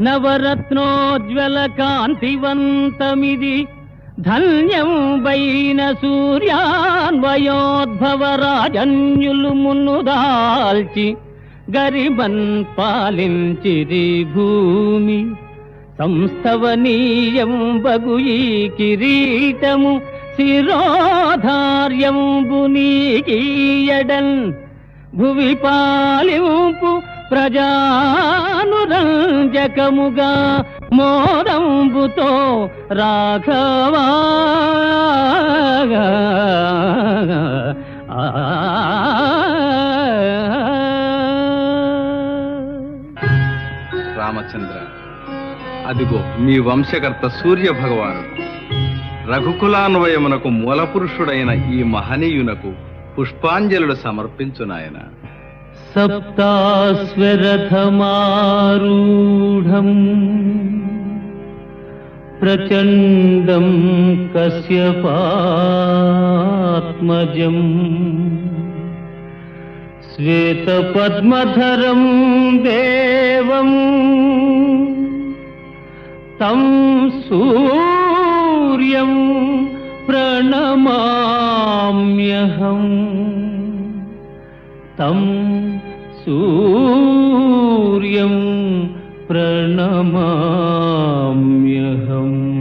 నవరత్నోజ్వల కాంతివంతమిది ధన్యం వైన సూర్యాన్వయోద్భవ రాజన్యులు మున్నుదాల్చి గరిబన్ పాలించిరి భూమి. సంస్థవనీయం బగు ఈ కిరీటము శిరోధార్యంబు నీకీయడన్ భువి పాలింపు ప్రజానురంజకముగా మోదంబుతో రాఘవా. రామచంద్ర అదిగో మీ వంశకర్త సూర్య భగవాను రఘుకులాన్వయమునకు మూలపురుషుడైన ఈ మహనీయునకు పుష్పాంజలుడు సమర్పించునాయన. सप्तास्वरथमारूढम् प्रचण्डं कस्य पात्मजम् श्वेतपद्मथरं देवम् तं सूर्यं प्रणमाम्यहम् तम् సూర్యం ప్రణమామ్యహం.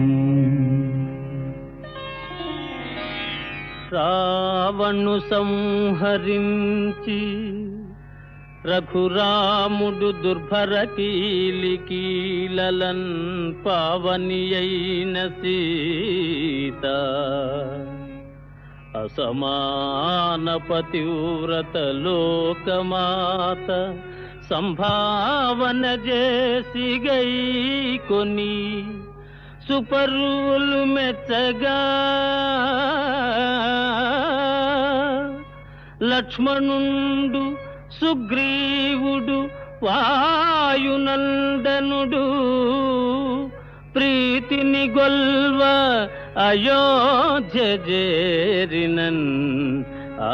రావణు సంహరించి రఘురాముడు దుర్భర కీలికీలలన్ పావని అయిన సీత అసమాన పతివ్రత లోకమాత సంభావన చేసి గై కొని సుపరులు మెచ్చగా లక్ష్మణుండు సుగ్రీవుడు వాయునందనుడు ప్రీతిని గొల్వ అయోధ్య చేరినన్ ఆ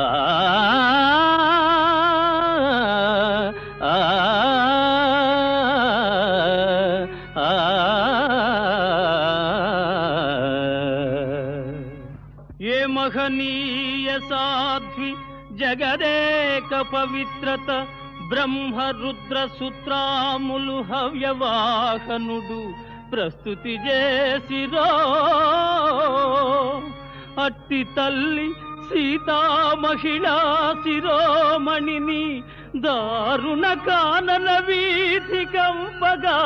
ఏ మహనీయ సాధ్వి జగదేక పవిత్రత బ్రహ్మ రుద్ర సూత్రాములు హవ్యవాహనుడు. ప్రస్తుతి చేసిరో అట్టి తల్లి సీతా మహిళా శిరోమణిని దారుణ కానన వీధి కంపగా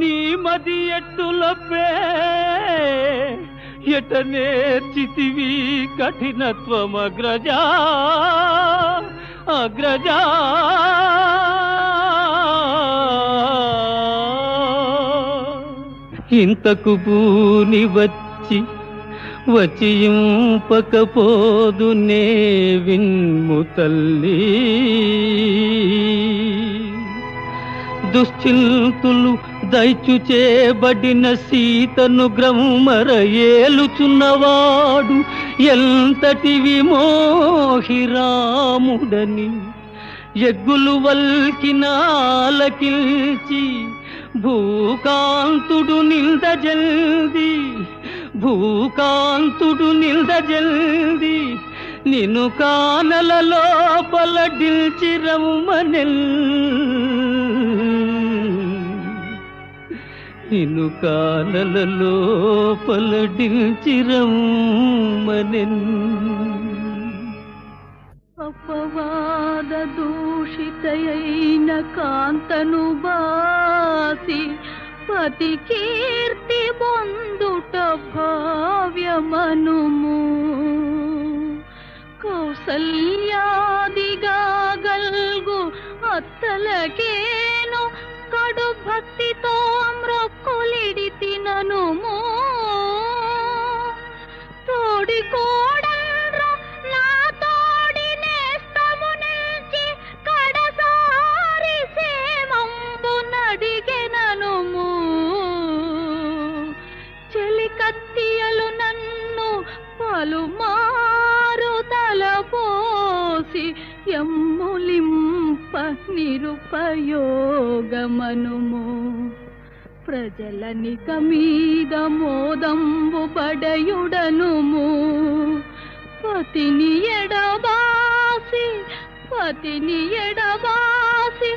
నీ మది ఎట్టులపే ఎట నేర్చితివి కఠినత్వమగ్రజా అగ్రజా. ఇంతకు పూని వచ్చి వచియింపకపోదు నే విన్ము తల్లి. దుశ్చింతులు దైచు చేబడిన సీతను గ్రమ్మర ఏలుచున్నవాడు ఎంతటి విమోహిరాముడని. ఎగ్గులు వల్కినాలకిల్చి భూకాంతుడు నిల్ద జల్ది భూకాంతుడు నిల్ద జల్ది నిన్ను కానల లోపల డిల్చి రమ్మనెల్ నిన్ను కానల లోపల డిల్చి రమ్మనెల్ దూషితయైన కాంతను బాసి పతి కీర్తి పొందుట భావ్యమనుము. కౌసల్యాదిగా గల్గు అత్తలకే నిరుపయోగమనుము. ప్రజలనిక మీద మోదంబు పడయుడనుము. పతిని ఎడబాసి పతిని ఎడబాసి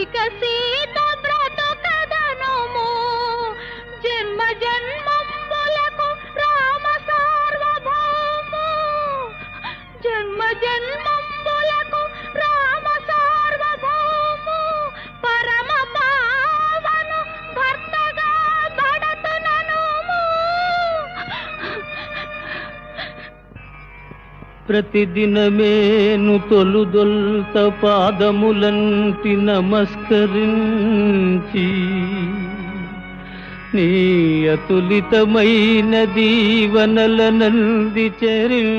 ఇక సీ ప్రతిదినమేను తొలుదొల్త పాదములంటి నమస్కరించి నీ అతులితమైన దీవనల నంది చరింతు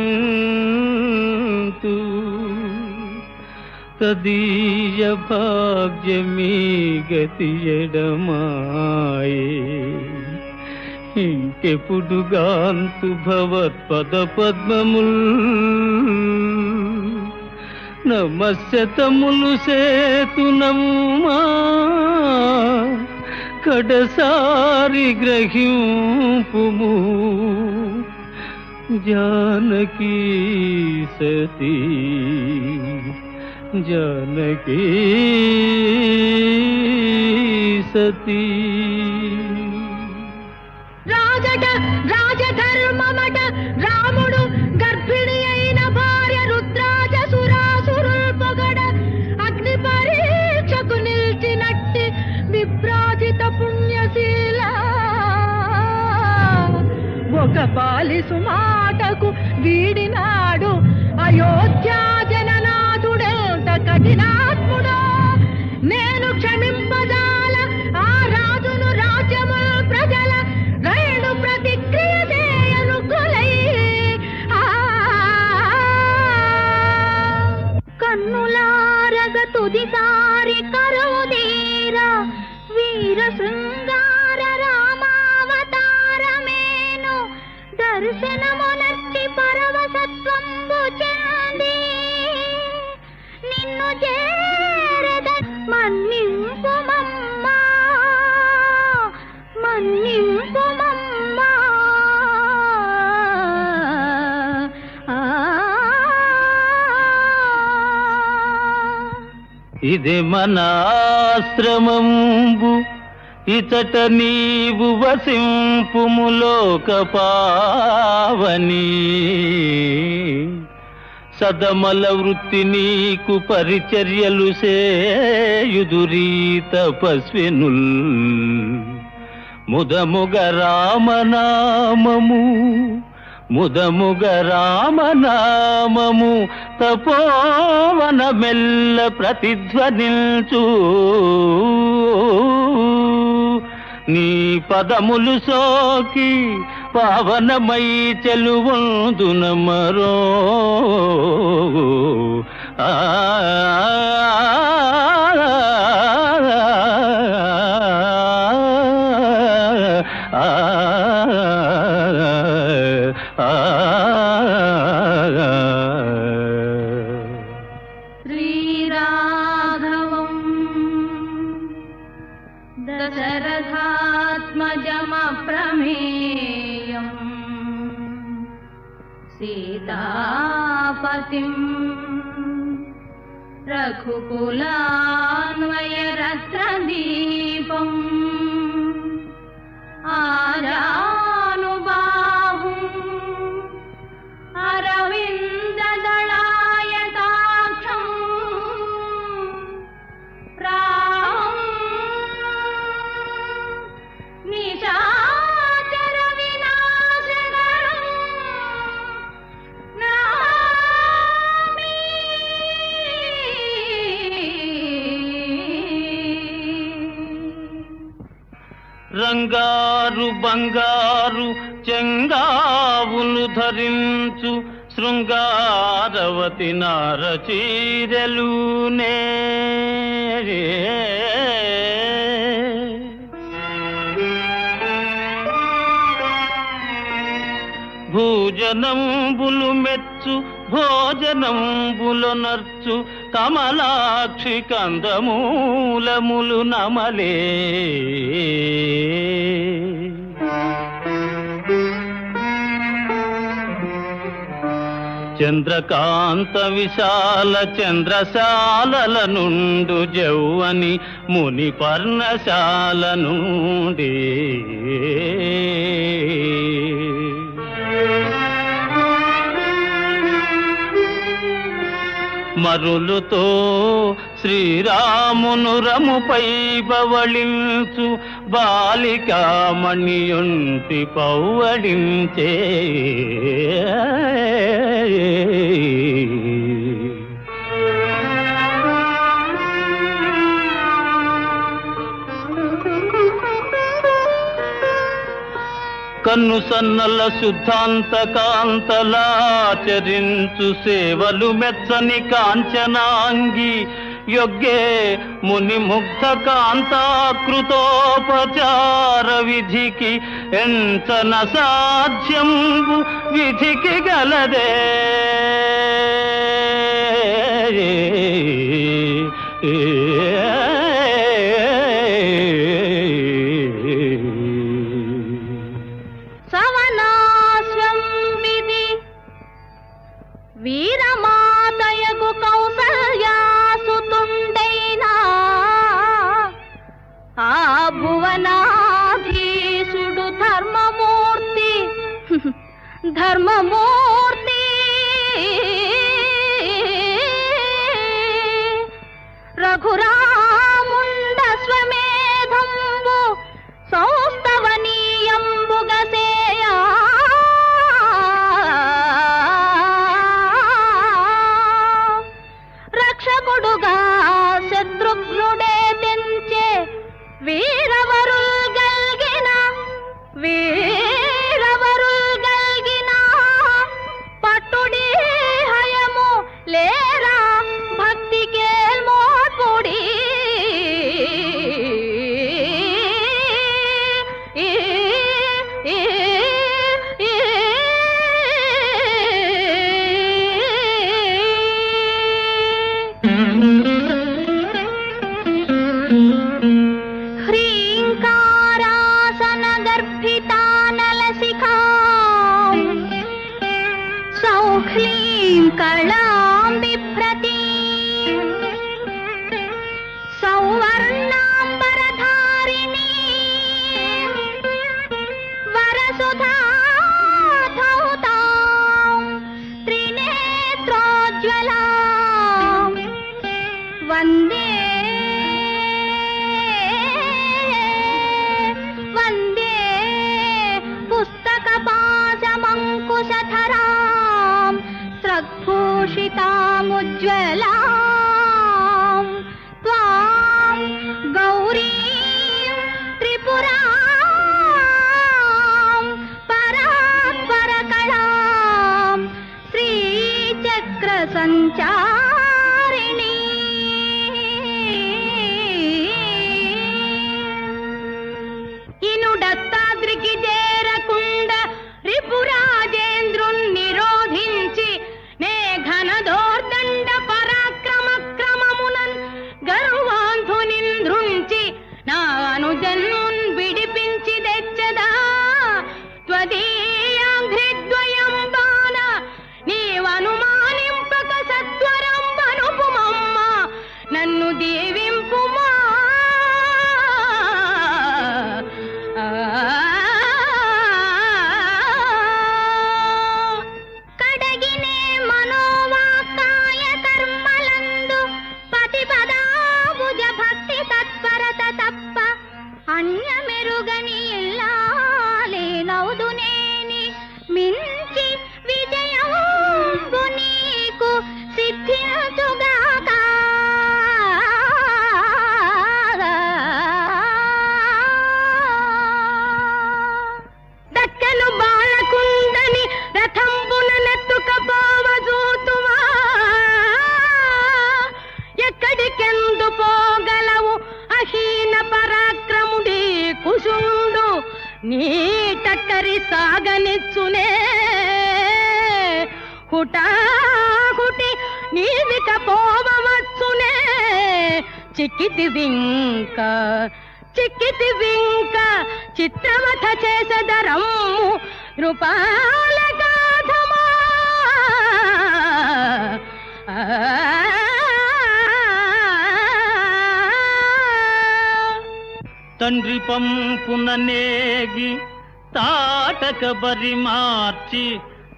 తదీయ భాగ్యమీ గతి ఎడమాయే ఇంకెప్పుడు గాంతు భవత్పద పద్మముల్? నమస్యతములు సేతునమ్మా కడసారి గ్రహింపుము. జానకీ సతీ జానకీ సతీ. రాజట రాజధర్మమట రాముడు గర్భిణి అయిన భార్య రుద్రాజ సురాసురుల్ పొగడ అగ్ని పరీక్షకు నిలిచినట్టి విభ్రాజిత పుణ్యశీల. ఒక పాలి సుమాటకు వీడినాడు అయోధ్యా జననాథుడెంత కఠినాత్ముడో? నేను క్షమింపజాల కన్నులారగ తుదిసారి కరుదీరా వీర శృంగార రామావతారమేను. దర్శనమునర్చి పరవసత్వంబు చెంది నిన్ను చే ఇది మనాశ్రమంబు ఇతట నీవు వసింపుములోక పావని. సదమల వృత్తి నీకు పరిచర్యలు సేయుదురీ తపస్వినుల్ ముదముగ రామనామము ముదముగ రామనామము తపోవన మెల్ల ప్రతిధ్వనిల్చు నీ పదములు సోకి పావనమై చెలువందున మరో. ఆ दशरथात्मजमप्रमेयम्। सीतापतिम् रघुकुलान्वयरत्रदीपम् आरा బంగారు బంగారు చెంగావులు ధరించు శృంగారవతి నారచీరలునే. భూజనంబులు మెచ్చు భోజనంబులు నర్చు కమలాక్షి కందమూలములు నమలే. చంద్రకాంత విశాల చంద్రశాలల నుండు జౌవని ముని పర్ణశాల నుండి. మరులుతో శ్రీరామును రముపై పవళించు బాలికామణియుంటి పౌవళించే నన్ను సన్నల శుద్ధాంతకాంతలాచరించు సేవలు మెచ్చని కాంచనాంగి యొగ్గే మునిముగ్ధ కాంతాకృతోపచార విధికి ఎంచన సాధ్యం విధికి గలదే ఏ చిక్కితి వింక చిక్కితి వింక చిత్రవథ చేసదరమ్ము నృపాల గాధమా తండ్రి పంపున నేగి తాటక బరి మార్చి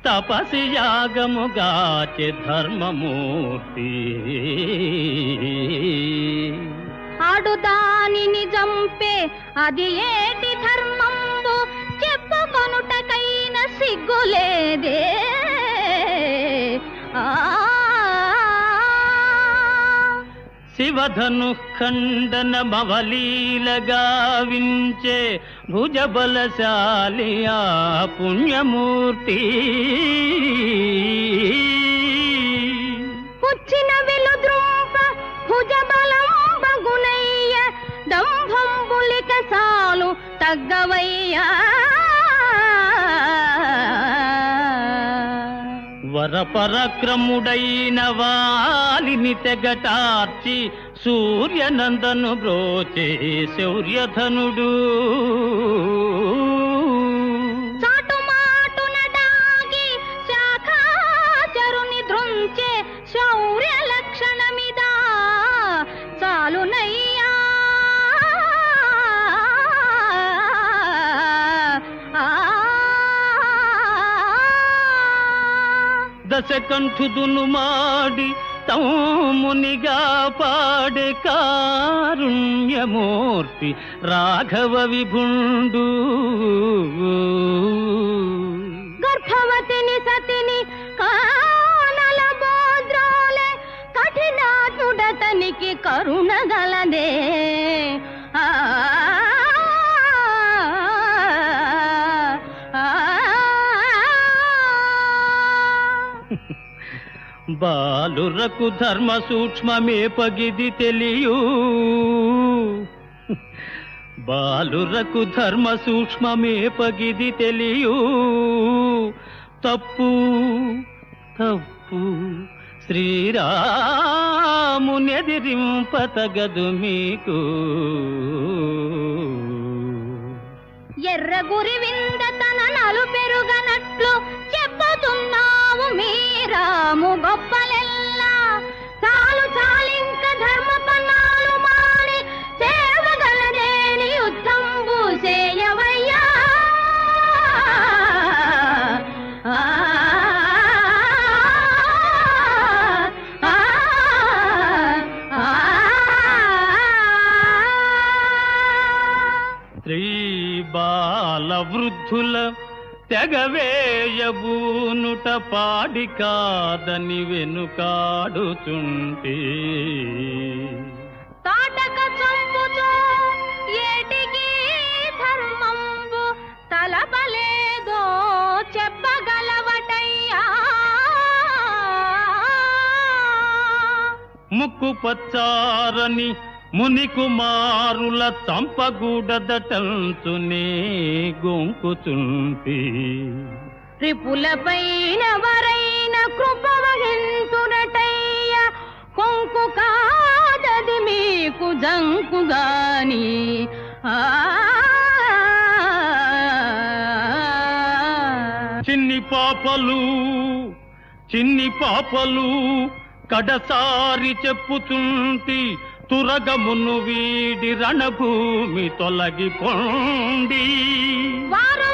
తపసి యాగముగాచి ధర్మమూర్తి. ఆడు దానిని జంపే అది ఏటి ధర్మం? వధను ఖండన మవలీలగా వించే భుజబలశాలి ఆ పుణ్యమూర్తి పుచ్చిన వెలుద్రుంప భుజబలం బగునయ్య దంభంబులిక సాలు తగ్గవయ్యా. వరపరక్రముడైన వాలిని తెగటార్చి సూర్యనందను బ్రోచే శౌర్యధనుడు. దశకంఠుదును మాడి తమ్మునిగా పాడే కారుణ్యమూర్తి రాఘవ విభుండు. గర్భవతిని సతిని కానల బోద్రోలే కఠినాత్ముడతనికి కరుణగా బాలురకు ధర్మ సూక్ష్మమే పగిది తెలియు. బాలురకు ధర్మ సూక్ష్మమే పగిది తెలియు. తప్పు తప్పు శ్రీరామునెదిరింపతగదు మీకు. ఎర్ర గురి రాము గొప్పలెల్లా. చాలు చాలింక ధర్మ పన్నాలు మాని సేవగలదేని యుద్ధంబు చేయవయ్యా శ్రీ బాల వృద్ధుల తెగవేయబూనుట పాడి కాదని వెనుకాడుచుంటే. తాటక చంపుచో ఏటికి ధర్మంబు తలపలేదో చెప్పగలవటయ్యా. ముక్కు పచ్చారని ముని కుమారుల చంపగూడదటంచునే గొంకుచుంటి రిపులపైన వరైన కృప వహింతుడటయ్య కొంకు కాదది మీకు జంకుగాని. చిన్ని పాపలు చిన్ని పాపలు కడసారి చెప్పుచుంటి తురగమును వీడి రణభూమి తొలగిపోండి వారు